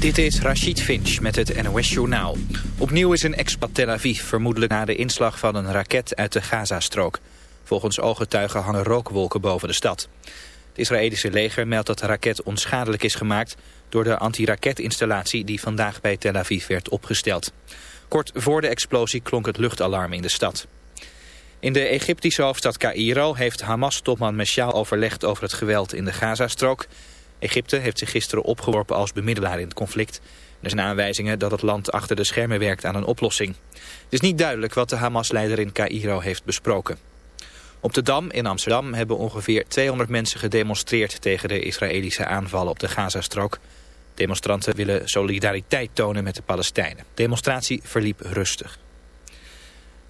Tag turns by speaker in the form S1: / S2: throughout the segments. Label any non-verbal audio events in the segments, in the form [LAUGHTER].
S1: Dit is Rashid Finch met het NOS Journaal. Opnieuw is een expat Tel Aviv, vermoedelijk na de inslag van een raket uit de Gazastrook. Volgens ooggetuigen hangen rookwolken boven de stad. Het Israëlische leger meldt dat de raket onschadelijk is gemaakt... door de antiraketinstallatie die vandaag bij Tel Aviv werd opgesteld. Kort voor de explosie klonk het luchtalarm in de stad. In de Egyptische hoofdstad Cairo heeft Hamas-topman Meshaal overlegd over het geweld in de Gazastrook... Egypte heeft zich gisteren opgeworpen als bemiddelaar in het conflict. Er zijn aanwijzingen dat het land achter de schermen werkt aan een oplossing. Het is niet duidelijk wat de Hamas-leider in Cairo heeft besproken. Op de Dam in Amsterdam hebben ongeveer 200 mensen gedemonstreerd tegen de Israëlische aanvallen op de Gazastrook. Demonstranten willen solidariteit tonen met de Palestijnen. De demonstratie verliep rustig.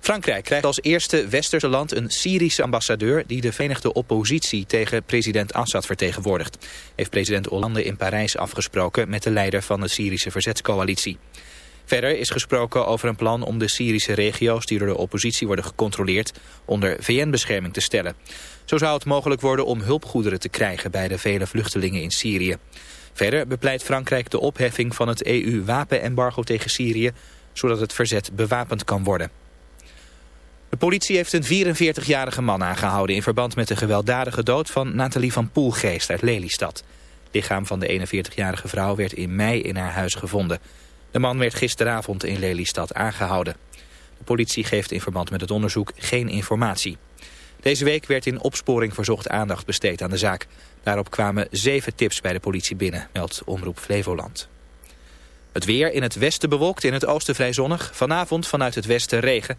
S1: Frankrijk krijgt als eerste westerse land een Syrische ambassadeur... die de Verenigde Oppositie tegen president Assad vertegenwoordigt. Heeft president Hollande in Parijs afgesproken... met de leider van de Syrische verzetscoalitie. Verder is gesproken over een plan om de Syrische regio's... die door de oppositie worden gecontroleerd... onder VN-bescherming te stellen. Zo zou het mogelijk worden om hulpgoederen te krijgen... bij de vele vluchtelingen in Syrië. Verder bepleit Frankrijk de opheffing van het EU-wapenembargo tegen Syrië... zodat het verzet bewapend kan worden. De politie heeft een 44-jarige man aangehouden in verband met de gewelddadige dood van Nathalie van Poelgeest uit Lelystad. Het lichaam van de 41-jarige vrouw werd in mei in haar huis gevonden. De man werd gisteravond in Lelystad aangehouden. De politie geeft in verband met het onderzoek geen informatie. Deze week werd in opsporing verzocht aandacht besteed aan de zaak. Daarop kwamen zeven tips bij de politie binnen, meldt Omroep Flevoland. Het weer in het westen bewolkt, in het oosten vrij zonnig. Vanavond vanuit het westen regen.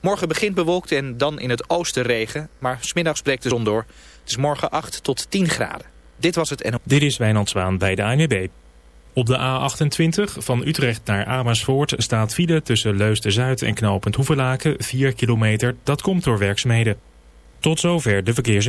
S1: Morgen begint bewolkt en dan in het oosten regen, maar smiddags breekt de zon door. Het is morgen 8 tot 10 graden. Dit was het NO.
S2: Dit is Wijnand Zwaan bij de ANWB. Op de A28 van Utrecht naar Amersfoort staat file tussen Leusden-Zuid en knooppunt Hoevelaken 4 kilometer. Dat komt door werkzaamheden. Tot zover de verkeers.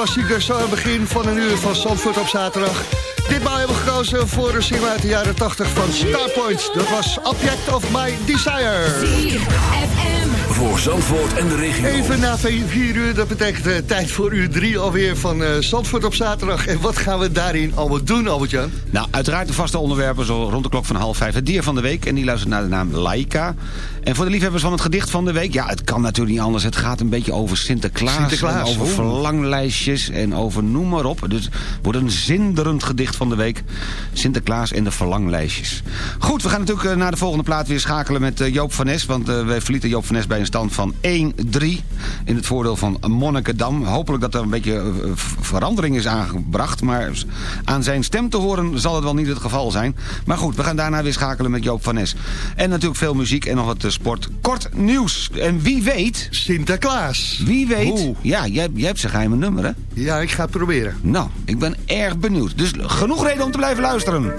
S3: Disco-klassieker zo het begin van een uur van Zandvoort op zaterdag. Ditmaal hebben we gekozen voor een single uit de jaren 80 van Starpoint. Dat was Object of My Desire.
S4: Voor Zandvoort en de regio.
S3: Even na 4 uur, dat betekent eh, tijd voor uur 3 alweer van eh, Zandvoort op zaterdag. En wat gaan we daarin allemaal doen, Albert-Jan?
S5: Nou, uiteraard de vaste onderwerpen zo rond de klok van half vijf. Het dier van de week en die luistert naar de naam Laika. En voor de liefhebbers van het gedicht van de week... ja, het kan natuurlijk niet anders. Het gaat een beetje over Sinterklaas,
S3: Sinterklaas,
S5: en over verlanglijstjes en over noem maar op. Dus het wordt een zinderend gedicht van de week. Sinterklaas en de verlanglijstjes. Goed, we gaan natuurlijk eh, naar de volgende plaat weer schakelen met Joop van Nes. Want wij verlieten Joop van Nes bij een stand van 1-3 in het voordeel van Monnikendam. Hopelijk dat er een beetje eh, verandering is aangebracht. Maar aan zijn stem te horen zal het wel niet het geval zijn. Maar goed, we gaan daarna weer schakelen met Joop van Nes. En natuurlijk veel muziek en nog wat eh, sport. Kort nieuws. En wie weet...
S3: Sinterklaas.
S5: Wie weet...
S3: Oeh.
S5: Ja, jij, jij hebt zijn geheime nummer, hè?
S3: Ja, ik ga het proberen.
S5: Nou, ik ben erg benieuwd. Dus genoeg reden om te blijven luisteren.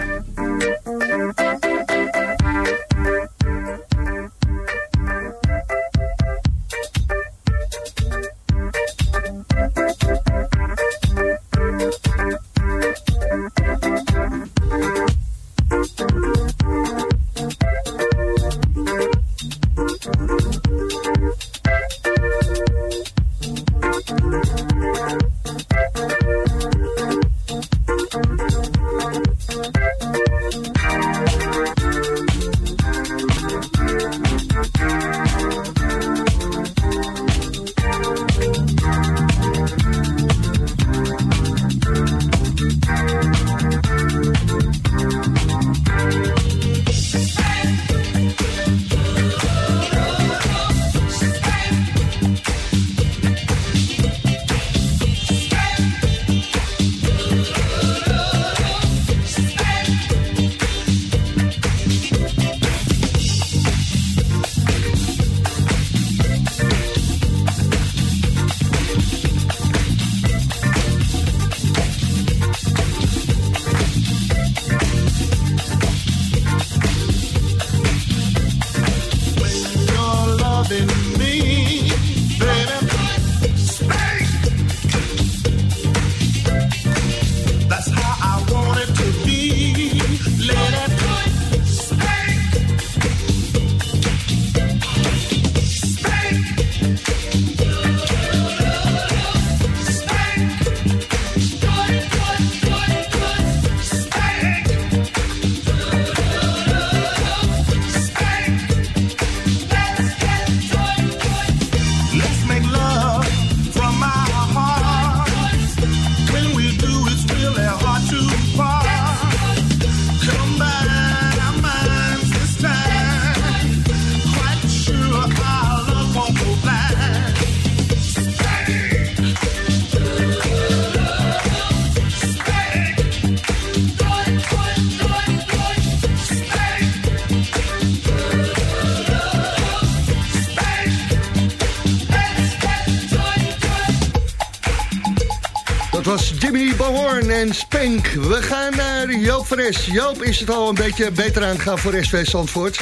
S3: En Spank. We gaan naar Joop van Es. Joop, is het al een beetje beter aan het gaan voor SV Zandvoort?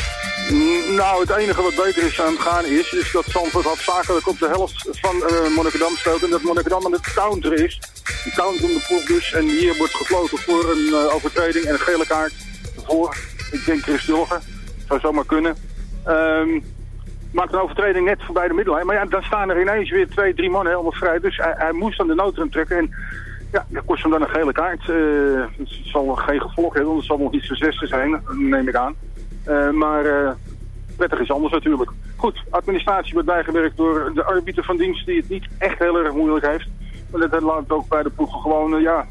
S6: Mm, Nou, het enige wat beter is aan het gaan is, dat Zandvoort had zakelijk op de helft van uh, Monnikendam en dat Monnikendam aan het counter is. Een counterende ploeg dus en hier wordt gefloten voor een eh, overtreding en een gele kaart voor, ik denk Chris Dulgen, zou zomaar kunnen. Ehm maakt een overtreding net voorbij de middellijn, maar ja, dan staan er ineens weer twee, drie mannen helemaal vrij, dus hij, hij moest aan de noodrem trekken en ja, dat kost hem dan een gele kaart. Eh, het zal geen gevolg hebben, want het zal nog niet zijn zijn, neem ik aan. Eh, maar eh, prettig is anders natuurlijk. Goed, administratie wordt bijgewerkt door de arbiter van dienst die het niet echt heel erg moeilijk heeft. Maar dat laat ook bij de ploegen gewoon, ja,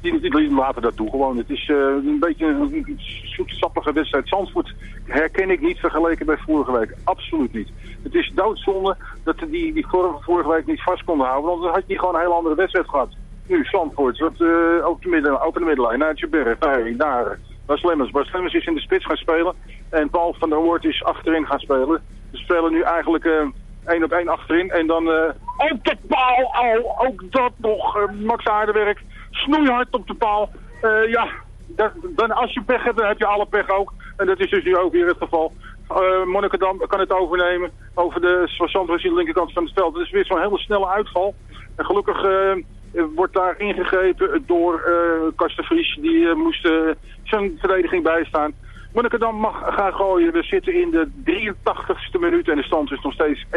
S6: die, laten dat toe gewoon. Het is eh, een beetje een zoetsappige wedstrijd. Zandvoort herken ik niet vergeleken bij vorige week. Absoluut niet. Het is doodzonde dat ze die, die vorige week niet vast konden houden. Want dan had je gewoon een heel andere wedstrijd gehad. Nu, Zandvoort, eh, op, de midden, de middenlijn, naar Berg, hey, daar. Bas Lemmers. Bas Lemmers is in de spits gaan spelen. En Paul van der Hoort is achterin gaan spelen. We spelen nu eigenlijk eh, één op één achterin. En dan eh op de paal. Oh, ook dat nog. Max Aardewerk. Snoeihard op de paal. Eh, ja, dan, als je pech hebt, dan heb je alle pech ook. En dat is dus nu ook weer het geval. eh Monnikendam kan het overnemen over de Zandvoort de linkerkant van het veld. Het is weer zo'n hele snelle uitval. En gelukkig eh, wordt daar ingegrepen door uh, Kastenvries. Die moest zijn verdediging bijstaan. Monnikendam mag gaan gooien. We zitten in de 83ste minuut en de stand is nog steeds 1-3.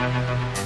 S7: Dat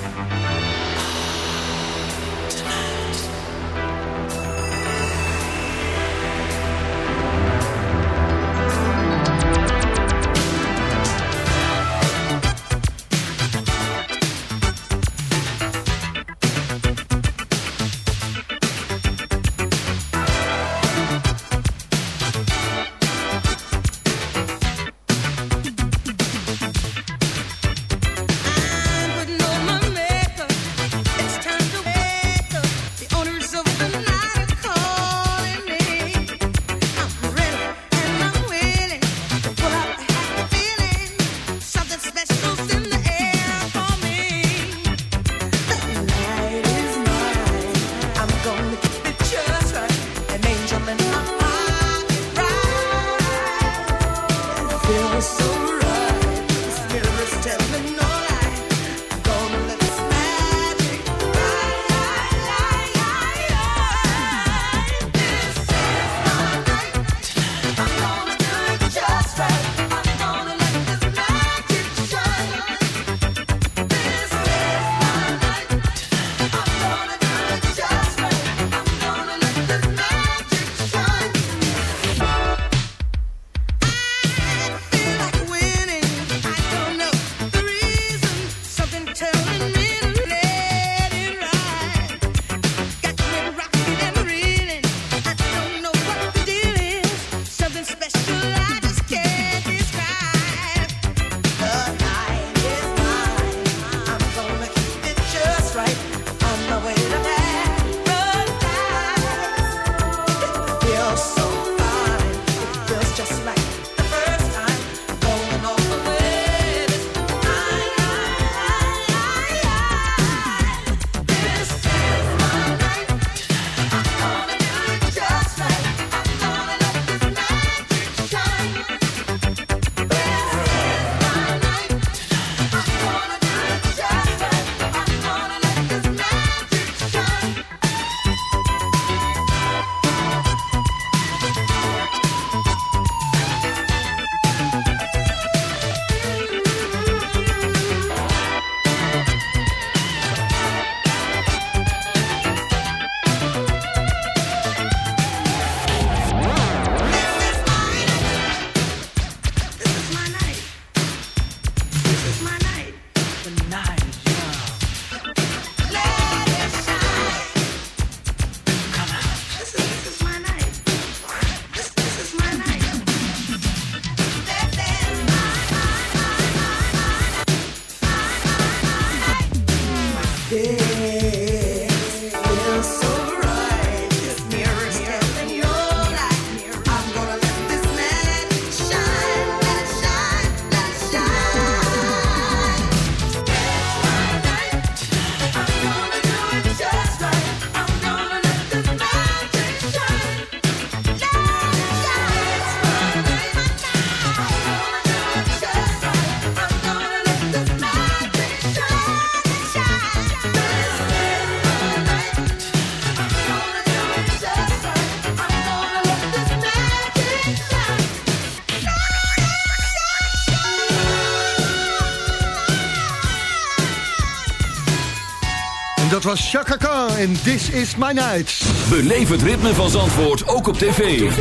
S7: was Chaka Khan en This Is My Night.
S8: Beleef het ritme van Zandvoort ook op tv.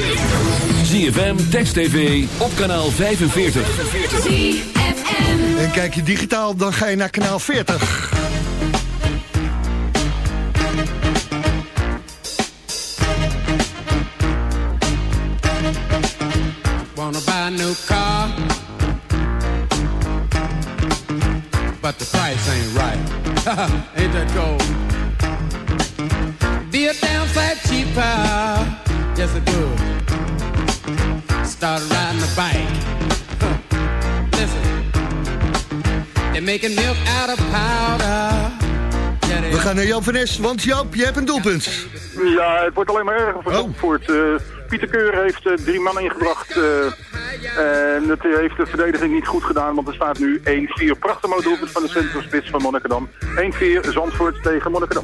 S8: ZFM, Text TV, op kanaal 45.
S7: En kijk je digitaal, dan ga je naar kanaal 40.
S9: But the price ain't right. [LAUGHS] ain't that gold? Be a damn sight cheaper, yes it would. Start riding a bike. [LAUGHS] Listen, they're making milk out of powder.
S3: We gaan naar Joop van Nes, want Joop, je hebt een doelpunt.
S6: Ja, het wordt alleen maar erger voor Zandvoort. Eh, Pieter Keur heeft eh, drie man ingebracht. eh, en het heeft de verdediging niet goed gedaan, want er staat nu 1-4. Prachtig mooi van de centrumspits van Monnikendam. 1-4 Zandvoort tegen Monnikendam.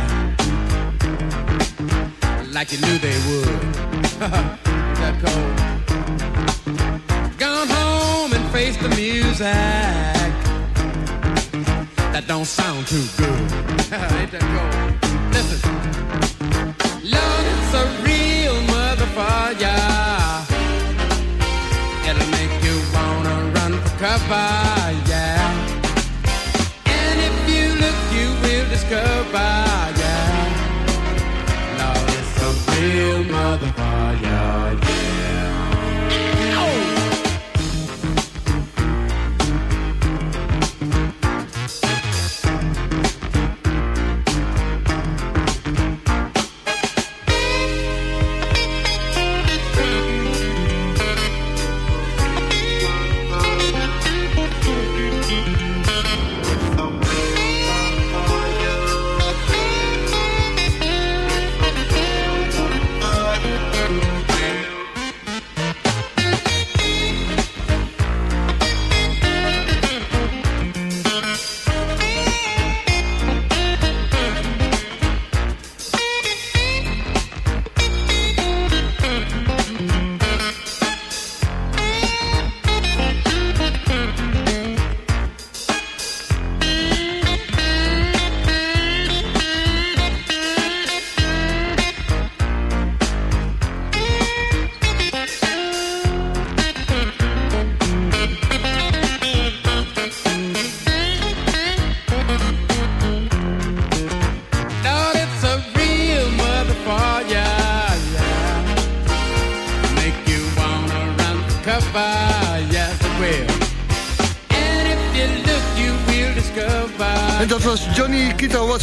S9: Like you knew they would. Is [LAUGHS] that cold? Gone home and face the music. That don't sound too good. [LAUGHS] Ain't that cold? Listen. Lord, it's a real motherfucker. It'll make you wanna run for cover, yeah. And if you look, you will discover, it's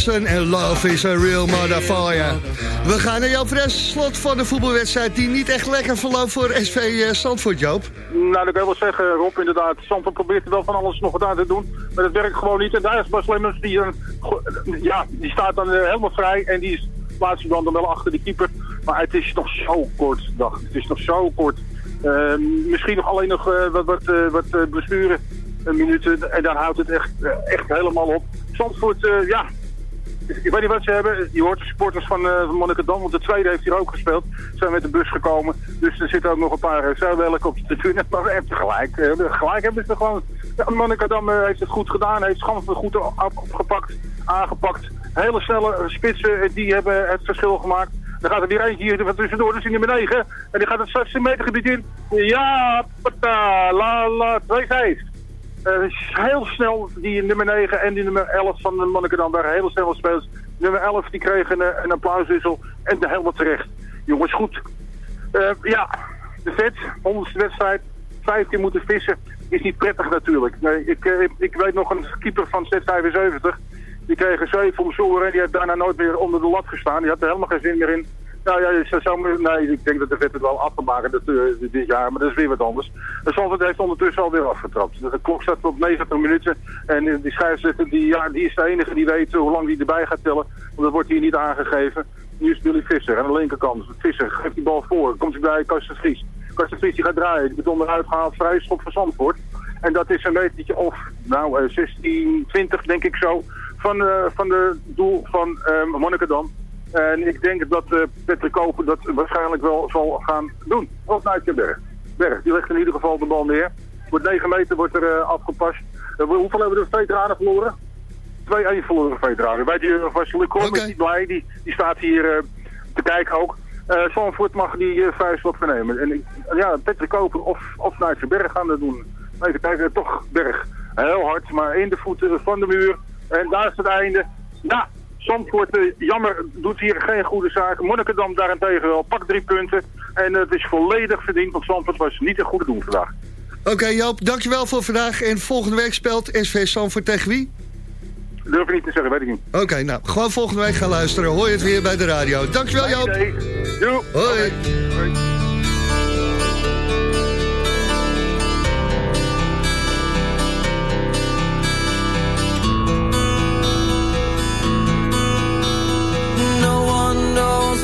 S3: En Love is a Real Motherfucker. We gaan naar Joop Fres, slot van de voetbalwedstrijd... die niet echt lekker verloopt voor SV eh, Zandvoort, Joop.
S6: Nou, dat kan ik wel zeggen, Rob, inderdaad. Zandvoort probeert er wel van alles nog wat aan te doen. Maar dat werkt gewoon niet. En daar is Bas Lemmens, die, dan, go- ja, die staat dan eh, helemaal vrij. En die is- plaatst zich dan, wel achter de keeper. Maar het is nog zo kort, dag. Het is nog zo kort. Eh, misschien nog alleen nog eh, wat, wat, eh, wat eh, blessure eh, minuten. En dan houdt het echt, eh, echt helemaal op. Zandvoort, eh, ja, ik weet niet wat ze hebben. Je hoort de supporters van, eh van Monnikendam, want de tweede heeft hier ook gespeeld. Zijn met de bus gekomen. Dus er zitten ook nog een paar uh, zuiwelken op de tribune. Maar hebben gelijk. eh, gelijk hebben ze gewoon. Monnikendam eh, heeft het goed gedaan. Heeft Schansen goed op- opgepakt, aangepakt. Hele snelle eh, spitsen, eh, die hebben het verschil gemaakt. Dan gaat er weer eentje hier tussendoor, dus in nummer 9. En die gaat het 16 meter gebied in. Ja, pata, la la, 2-5. Eh, heel snel, die nummer 9 en die nummer 11 van de Monnikendam waren hele snelle spelers. Nummer 11 die kregen een, een applauswissel en helemaal terecht. Jongens, goed. Eh, ja, de vet, 100ste wedstrijd, vijf keer moeten vissen, is niet prettig natuurlijk. Eh, ik, ik weet nog een keeper van Z75, die kreeg een 7 om en die heeft daarna nooit meer onder de lat gestaan. Die had er helemaal geen zin meer in. Nou ja, ze zou, nee, ik denk dat de vet het wel af kan maken eh, dit jaar, maar dat is weer wat anders. De Zandvoort heeft ondertussen alweer afgetrapt. De klok staat op 90 minuten en eh, die scheidsrechter die, ja, die is de enige die weet hoe lang die erbij gaat tellen. Want dat wordt hier niet aangegeven. Nu is Billy Visser aan de linkerkant. Visser geeft die bal voor. Komt hij bij Karsten Vries. Die gaat draaien. Die wordt onderuit gehaald. Vrij schop van Zandvoort. En dat is een beetje of, nou, eh, 16, 20 denk ik zo, van, eh, van de doel van eh Monnikendam. En ik denk dat eh Patrick Koper dat waarschijnlijk wel zal gaan doen. Of Nijkerberg. Berg. Die legt in ieder geval de bal neer. Wordt 9 meter wordt er eh, afgepast. Eh, hoeveel hebben we de veteranen verloren? 2-1 verloren veteranen. Bij die uh, was Luc Horm is niet blij. Die, die staat hier te kijken ook. Eh Zandvoort mag die uh, vuist wat vernemen. En ja, Patrick Koper of, of Berg gaan dat doen. Even kijken, toch Berg. Heel hard, maar in de voeten van de muur. En daar is het einde. Ja, Zandvoort, jammer, doet hier geen goede zaken. Monnikendam daarentegen wel, pak drie punten. En het is volledig verdiend, want Zandvoort was niet een goede doen vandaag.
S3: Oké Joop, dankjewel voor vandaag. En volgende week speelt SV Sanford tegen wie?
S6: Durf ik niet te zeggen, weet ik niet.
S3: Oké, nou, gewoon volgende week gaan luisteren. Hoor je het weer bij de radio. Dankjewel Joop.
S6: Doei.
S3: Hoi.
S10: No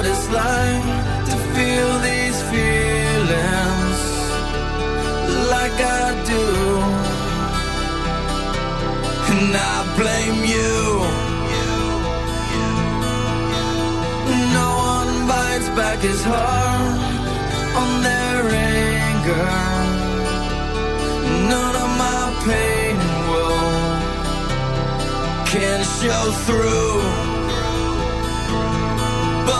S10: What it's like to feel these feelings like I do. And I blame you. No one bites back his heart on their anger. None of my pain will can show through.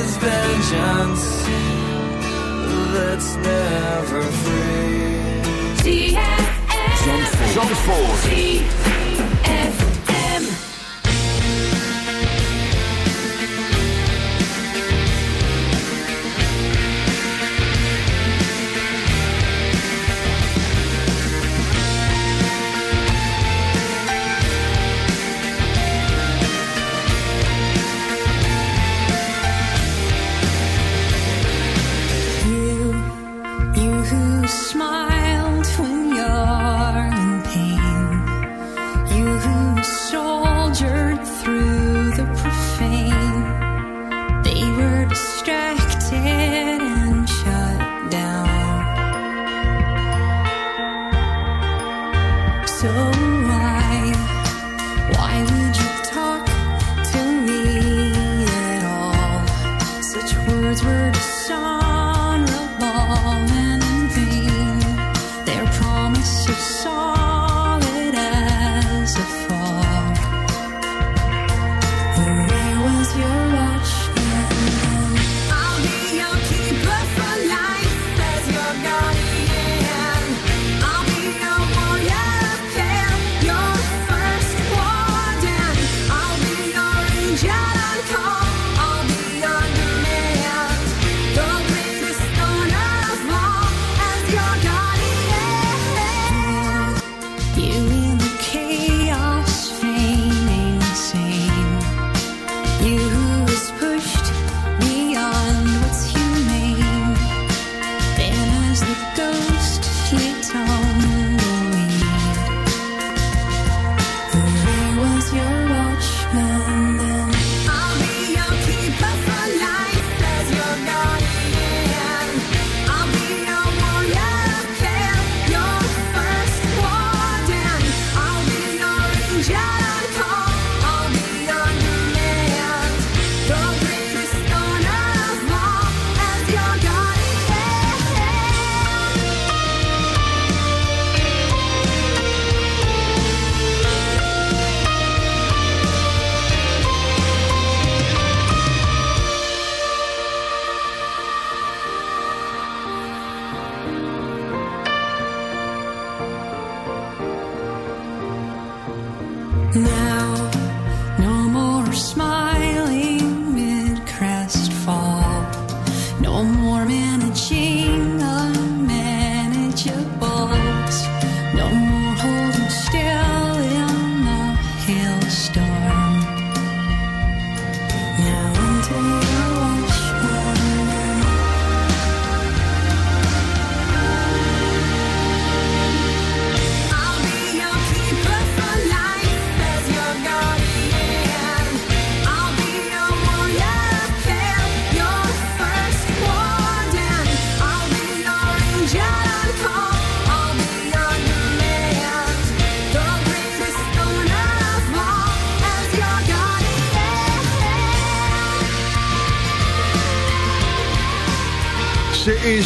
S10: love is vengeance that's never free.
S4: Zandvoort.
S11: words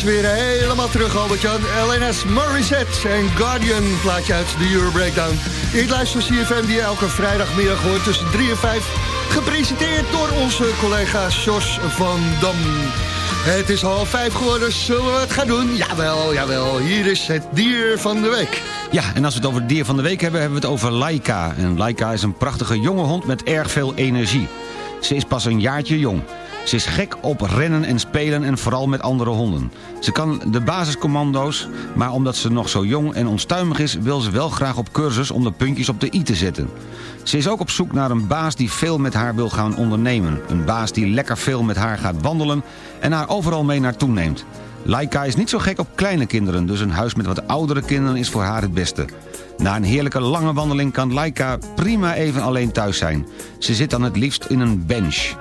S12: weer helemaal terug, Albert-Jan. LNS Morissette en Guardian plaatje uit de Euro Breakdown. Ik luister CFM die elke vrijdagmiddag hoort tussen 3 en 5. Gepresenteerd door onze collega Jos van Dam. Het is half vijf geworden, zullen we het gaan doen? Jawel, jawel. Hier is het dier van de week.
S5: Ja, en als we het over het dier van de week hebben, hebben we het over Laika. En Laika is een prachtige jonge hond met erg veel energie. Ze is pas een jaartje jong. Ze is gek op rennen en spelen en vooral met andere honden. Ze kan de basiscommando's, maar omdat ze nog zo jong en onstuimig is... wil ze wel graag op cursus om de puntjes op de i te zetten. Ze is ook op zoek naar een baas die veel met haar wil gaan ondernemen. Een baas die lekker veel met haar gaat wandelen en haar overal mee naartoe neemt. Laika is niet zo gek op kleine kinderen, dus een huis met wat oudere kinderen is voor haar het beste. Na een heerlijke lange wandeling kan Laika prima even alleen thuis zijn. Ze zit dan het liefst in een bench.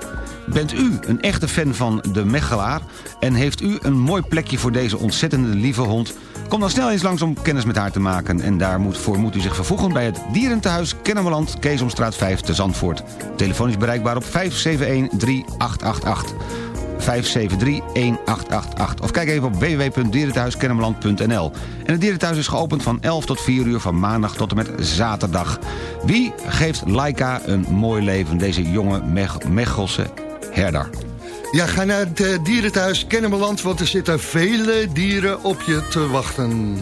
S5: Bent u een echte fan van de Mechelaar en heeft u een mooi plekje voor deze ontzettende lieve hond? Kom dan snel eens langs om kennis met haar te maken. En daarvoor moet u zich vervoegen bij het Dierentehuis Kennemerland, Keesomstraat 5 te Zandvoort. Telefoon is bereikbaar op 571-3888. 573-1888. Of kijk even op www.dierentehuiskennemerland.nl. En het dierentehuis is geopend van 11 tot 4 uur van maandag tot en met zaterdag. Wie geeft Laika een mooi leven, deze jonge Mech Mechelse herder?
S12: Ja, ga naar het eh, dierenthuis Kennemerland, want er zitten vele dieren op je te wachten.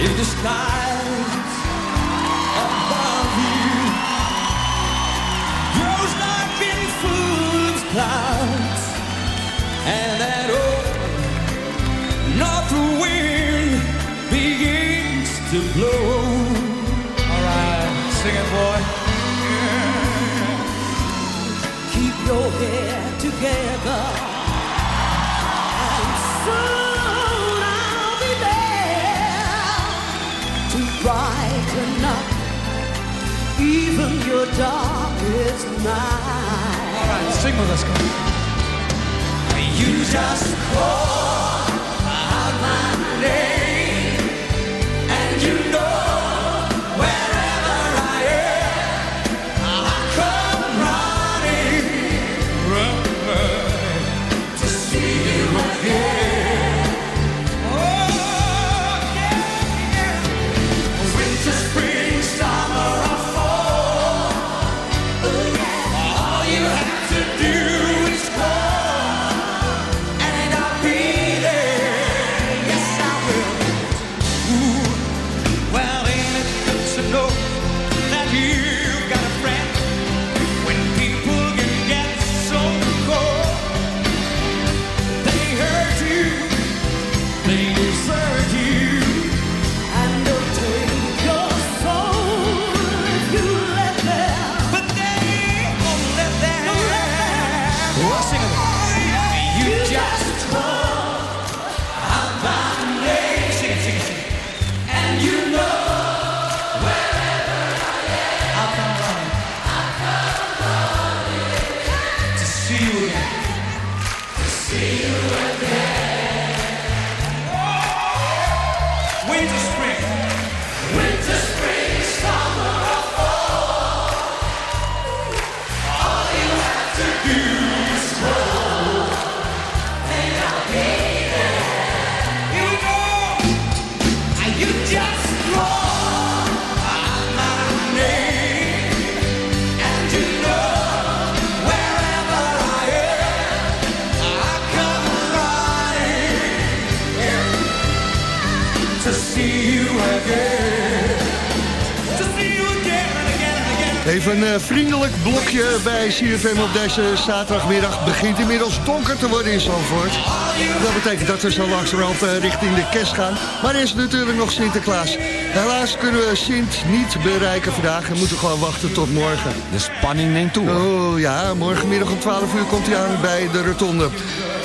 S13: in the sky above you grows like in full of clouds. And that old north wind begins to blow. All right sing it boy. Yeah.
S10: keep your head
S13: together. Darkest night.
S7: All right, sing with us, come on.
S13: You just call
S3: een eh, vriendelijk blokje bij CFM op deze zaterdagmiddag. begint inmiddels donker te worden in Zandvoort. Dat betekent dat we zo langzamerhand eh, richting de kerst gaan. Maar er is natuurlijk nog Sinterklaas. Helaas kunnen we Sint niet bereiken vandaag. We moeten gewoon wachten tot morgen.
S5: De spanning neemt toe.
S3: Oh ja, morgenmiddag om 12 uur komt hij aan bij de rotonde.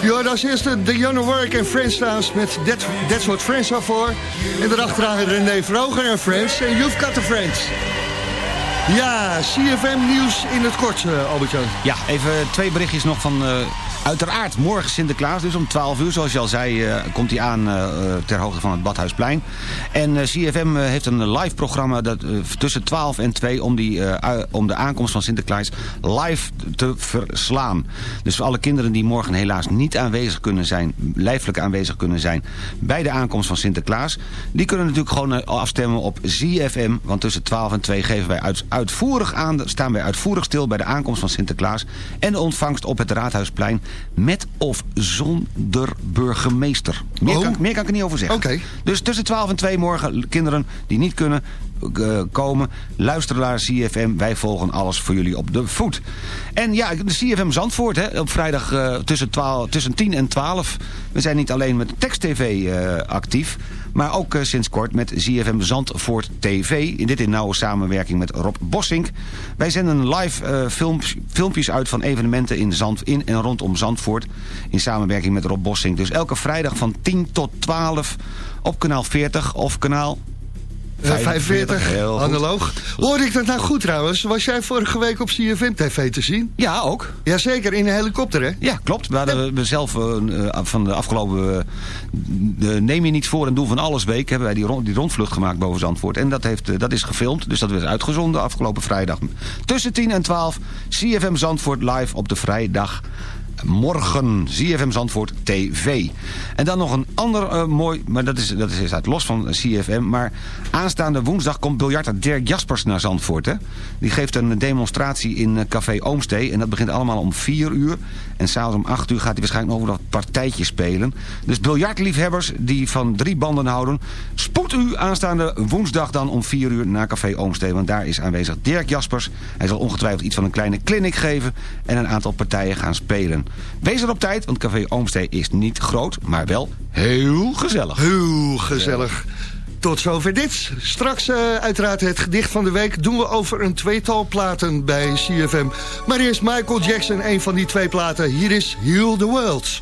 S3: Ja, als eerste Dionne Warwick en Friends trouwens met That, That's What Friends Are For. En daarachteraan René Vroger en Friends en You've Got The Friends. Ja, CFM nieuws in het kort, uh, Albert-Jan.
S5: Ja, even twee berichtjes nog van... uiteraard morgen Sinterklaas, dus om 12 uur, zoals je al zei... eh, komt hij aan eh, eh, ter hoogte van het Badhuisplein. En CFM heeft een live programma dat, tussen 12 en 2... Om, die, om de aankomst van Sinterklaas live te verslaan. Dus voor alle kinderen die morgen helaas niet aanwezig kunnen zijn... lijfelijk aanwezig kunnen zijn bij de aankomst van Sinterklaas... die kunnen natuurlijk gewoon afstemmen op ZFM... want tussen 12 en 2 geven wij uit, uitvoerig aan, staan wij uitvoerig stil... bij de aankomst van Sinterklaas... en de ontvangst op het Raadhuisplein... met of zonder burgemeester. Meer, kan, meer kan ik er niet over zeggen. Dus tussen 12 en 2 morgen, kinderen die niet kunnen eh, komen... luisteren naar CFM, wij volgen alles voor jullie op de voet. En ja, de CFM Zandvoort, hè, op vrijdag eh, tussen, 12, tussen 10 en 12. We zijn niet alleen met tekst-tv eh, actief... maar ook eh, sinds kort met ZFM Zandvoort TV. Dit in nauwe samenwerking met Rob Bossink. Wij zenden live eh, films, filmpjes uit van evenementen in, Zand, in en rondom Zandvoort... in samenwerking met Rob Bossink. Dus elke vrijdag van 10 tot 12 op kanaal 40 of kanaal...
S3: Eh, 45,
S5: heel goed.
S3: analoog. Hoorde ik dat nou goed trouwens? Was jij vorige week op CFM TV te zien?
S5: Ja, ook.
S3: Jazeker, in een helikopter hè?
S5: Ja, klopt. We hadden we zelf eh, eh, van de afgelopen... eh, neem je niet voor en doe van alles week... hebben wij die, rond, die rondvlucht gemaakt boven Zandvoort. En dat, heeft, eh, dat is gefilmd, dus dat werd uitgezonden afgelopen vrijdag. Tussen 10 en 12, CFM Zandvoort live op de vrijdag... Morgen, ZFM Zandvoort TV. En dan nog een ander eh, mooi, maar dat is, dat is uit los van CFM. Maar aanstaande woensdag komt biljarter Dirk Jaspers naar Zandvoort. Hè? Die geeft een demonstratie in eh, Café Oomstee. En dat begint allemaal om 4 uur. En s'avonds om 8 uur gaat hij waarschijnlijk nog een partijtje spelen. Dus biljartliefhebbers die van drie banden houden... spoed u aanstaande woensdag dan om 4 uur naar Café Oomstee. Want daar is aanwezig Dirk Jaspers. Hij zal ongetwijfeld iets van een kleine clinic geven... en een aantal partijen gaan spelen. Wees er op tijd, want Café Oomstee is niet groot, maar wel heel gezellig.
S3: Heel gezellig. Tot zover dit. Straks eh, uiteraard het gedicht van de week doen we over een tweetal platen bij CFM. Maar eerst Michael Jackson, een van die twee platen. Hier is Heal the World.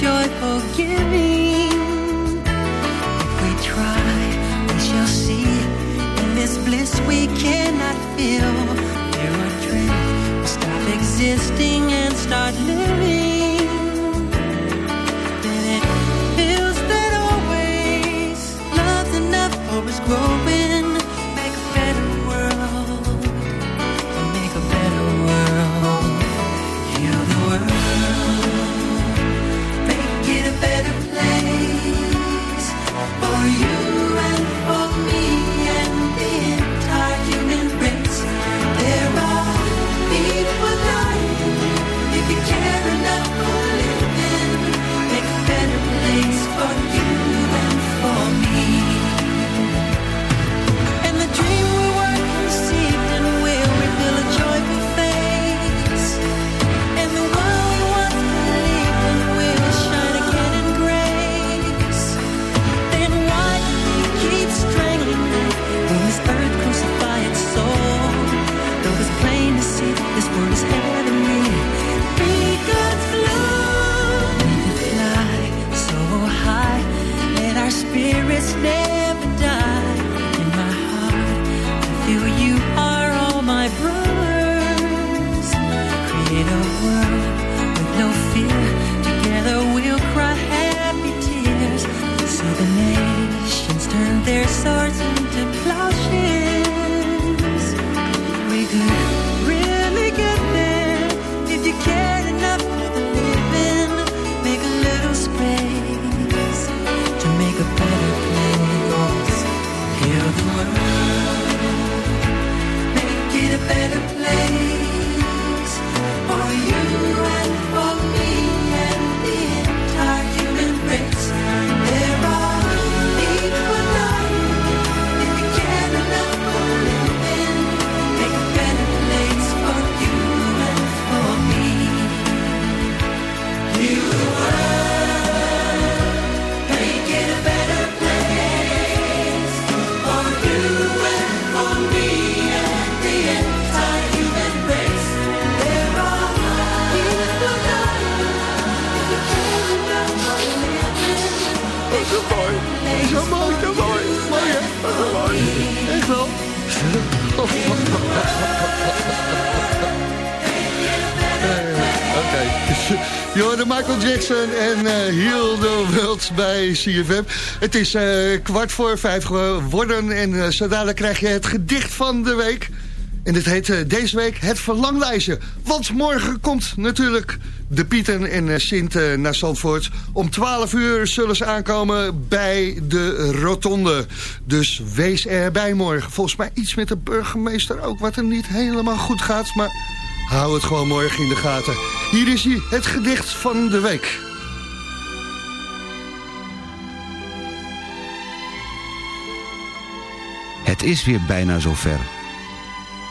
S11: joyful giving. If we try, we shall see. In this bliss we cannot feel. There are dreams, we stop existing and start living.
S3: Het is eh, kwart voor vijf geworden en eh, zo dadelijk krijg je het gedicht van de week. En dit heet eh, deze week het verlanglijstje. Want morgen komt natuurlijk de Pieten en Sint naar Zandvoort. Om 12 uur zullen ze aankomen bij de rotonde. Dus wees erbij morgen. Volgens mij iets met de burgemeester ook wat er niet helemaal goed gaat. Maar hou het gewoon morgen in de gaten. Hier is hij, het gedicht van de week.
S5: Het is weer bijna zover.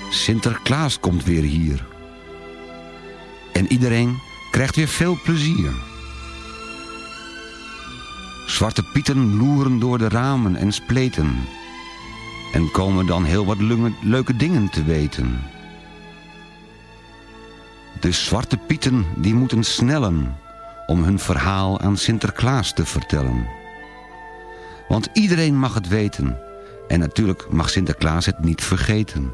S5: Sinterklaas komt weer hier. En iedereen krijgt weer veel plezier. Zwarte pieten loeren door de ramen en spleten. En komen dan heel wat leuke dingen te weten. De zwarte pieten die moeten snellen om hun verhaal aan Sinterklaas te vertellen. Want iedereen mag het weten. En natuurlijk mag Sinterklaas het niet vergeten.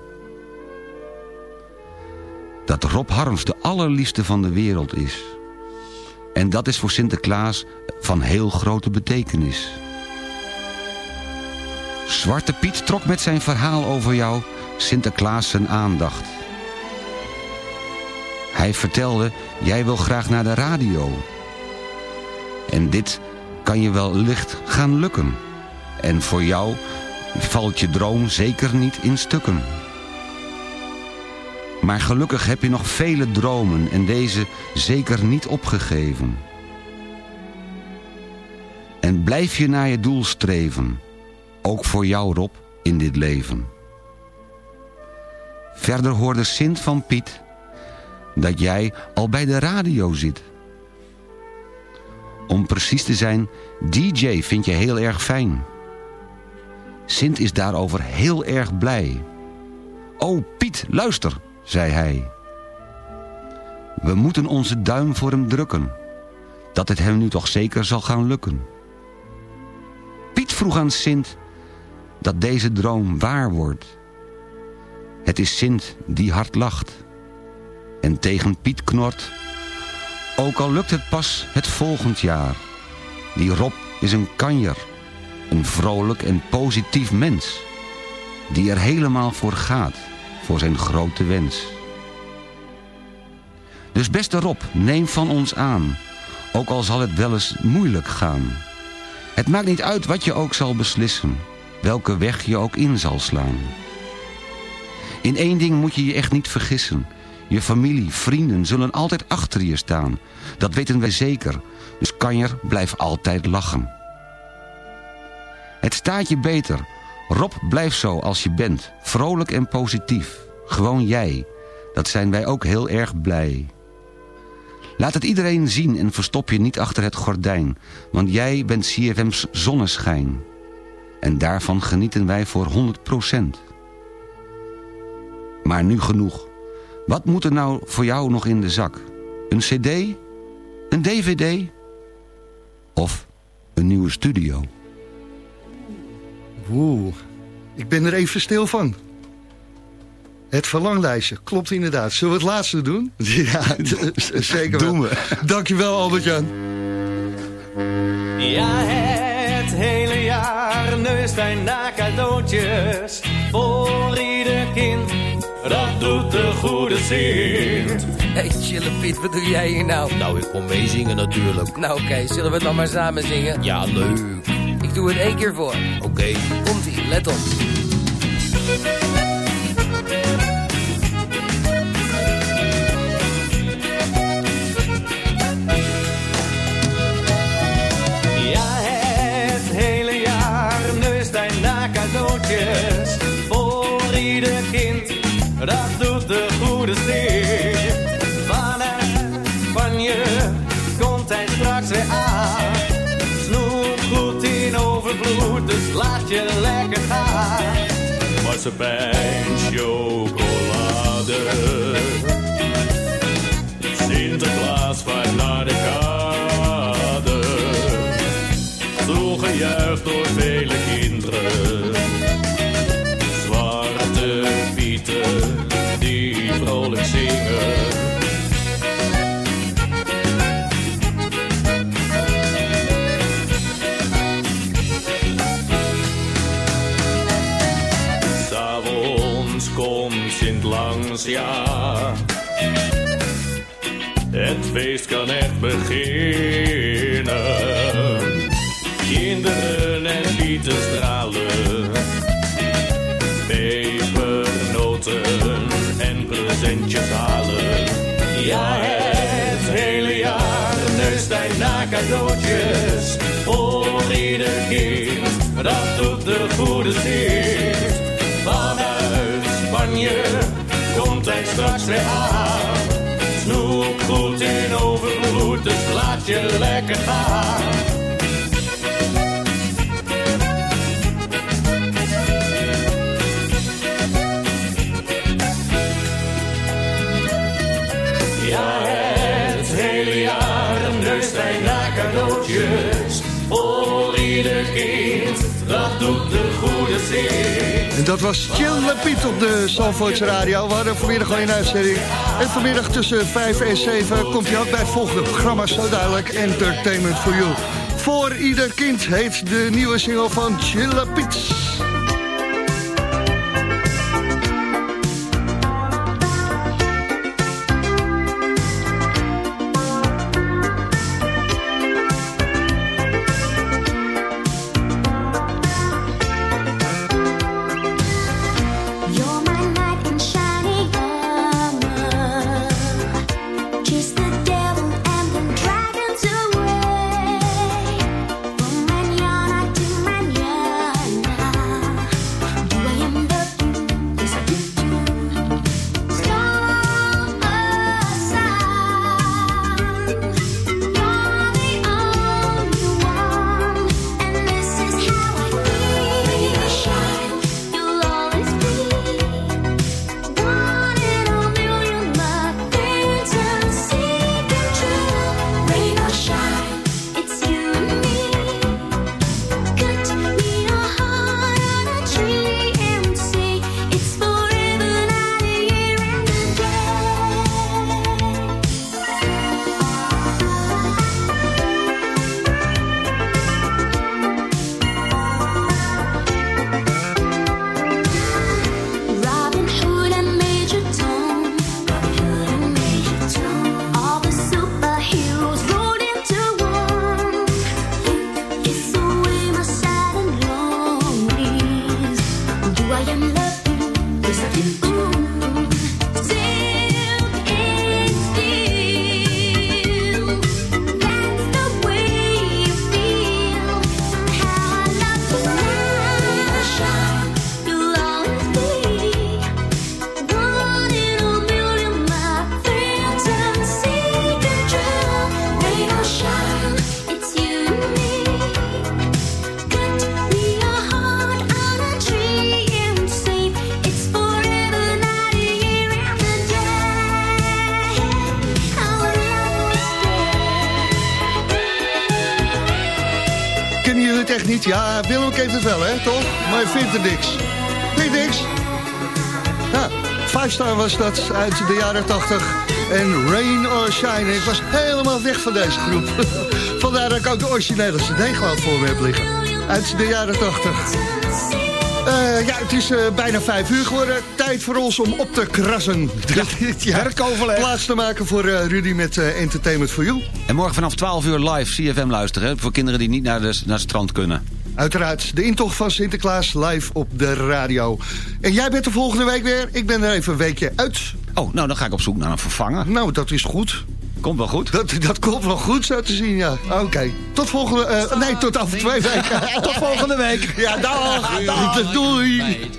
S5: Dat Rob Harms de allerliefste van de wereld is. En dat is voor Sinterklaas van heel grote betekenis. Zwarte Piet trok met zijn verhaal over jou Sinterklaas zijn aandacht. Hij vertelde, jij wil graag naar de radio. En dit kan je wel licht gaan lukken. En voor jou valt je droom zeker niet in stukken. Maar gelukkig heb je nog vele dromen en deze zeker niet opgegeven. En blijf je naar je doel streven, ook voor jou Rob in dit leven. Verder hoorde Sint van Piet dat jij al bij de radio zit. Om precies te zijn, DJ vind je heel erg fijn. Sint is daarover heel erg blij. Oh Piet, luister, zei hij. We moeten onze duim voor hem drukken. Dat het hem nu toch zeker zal gaan lukken. Piet vroeg aan Sint dat deze droom waar wordt. Het is Sint die hard lacht. En tegen Piet knort. Ook al lukt het pas het volgend jaar. Die Rob is een kanjer. Een vrolijk en positief mens. Die er helemaal voor gaat. Voor zijn grote wens. Dus beste Rob, neem van ons aan. Ook al zal het wel eens moeilijk gaan. Het maakt niet uit wat je ook zal beslissen. Welke weg je ook in zal slaan. In één ding moet je je echt niet vergissen. Je familie, vrienden zullen altijd achter je staan. Dat weten wij zeker. Dus kanjer, blijf altijd lachen. Het staat je beter. Rob, blijf zo als je bent. Vrolijk en positief. Gewoon jij. Dat zijn wij ook heel erg blij. Laat het iedereen zien en verstop je niet achter het gordijn. Want jij bent CFM's zonneschijn. En daarvan genieten wij voor 100%. Maar nu genoeg. Wat moet er nou voor jou nog in de zak? Een cd? Een dvd? Of een nieuwe studio?
S3: Oeh, ik ben er even stil van. Het verlanglijstje, klopt inderdaad. Zullen we het laatste doen? [LAUGHS] Ja, [LAUGHS] zeker wel.
S5: Doen we.
S3: Dankjewel Albert-Jan.
S14: Ja, het hele jaar neust hij naar cadeautjes voor ieder kind. Dat doet de goede Sint.
S15: Hey, chille Piet, wat doe jij hier nou?
S16: Nou, ik kom meezingen natuurlijk.
S15: Nou oké, zullen we het dan maar samen zingen?
S16: Ja, leuk.
S15: Ik doe het één keer voor.
S16: Oké.
S15: Komt-ie, let op.
S14: Ja, het hele jaar neust hij naar cadeautjes voor ieder kind. Dat doet de goede Sint. Dus laat je lekker gaan. Marsepein, chocolade. Sinterklaas vaart naar de kade. Toegejuicht door vele kinderen. Feest kan echt beginnen. Kinderen en bieten stralen. Pepernoten en presentjes halen. Ja, het hele jaar neust naar cadeautjes. Voor ieder kind, dat doet de goede zin. Vanuit Spanje komt hij straks weer aan. Snoepgoed in overvloed, dus laat je lekker gaan. Ja, het hele jaar neust hij naar cadeautjes. Voor ieder kind, dat doet de goede zin.
S4: En dat was Chill Piet op de Zandvoortse Radio. We hadden vanmiddag al een uitzending. En vanmiddag tussen 5 en 7 komt je ook bij het volgende programma. Zo duidelijk, Entertainment for You. Voor ieder kind heet de nieuwe single van Chill Piet. Ja, Willem kent het wel, hè, toch? Maar je vindt er niks. Vind je niks? Ja, Star was dat uit de jaren 80. En Rain or Shine. Ik was helemaal weg van deze groep. [LAUGHS] Vandaar dat ik ook de originele cd gewoon voor me heb liggen. Uit de jaren 80. Eh, ja, het is eh, bijna vijf uur geworden. Tijd voor ons om op te krassen. Ja, [LAUGHS]
S5: werkoverleg.
S4: Plaats te maken voor eh, Rudy met Entertainment for You.
S5: En morgen vanaf 12 uur live CFM luisteren. Hè, voor kinderen die niet naar, de, naar het strand kunnen.
S4: Uiteraard, de intocht van Sinterklaas live op de radio. En jij bent de volgende week weer. Ik ben er even een weekje uit.
S5: Oh, nou dan ga ik op zoek naar een vervanger.
S4: Nou, dat is goed.
S5: Komt wel goed.
S4: Dat, dat komt wel goed zo te zien, ja. Oké. Tot volgende... eh, nee, tot over twee weken. [LAUGHS]
S5: Tot volgende week.
S4: Ja, dag. dag. Doei.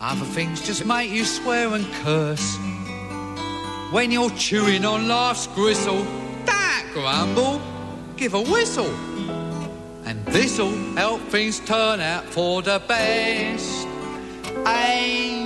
S17: Other things just make you swear and curse. When you're chewing on life's gristle, that grumble, give a whistle. And this'll help things turn out for the best. And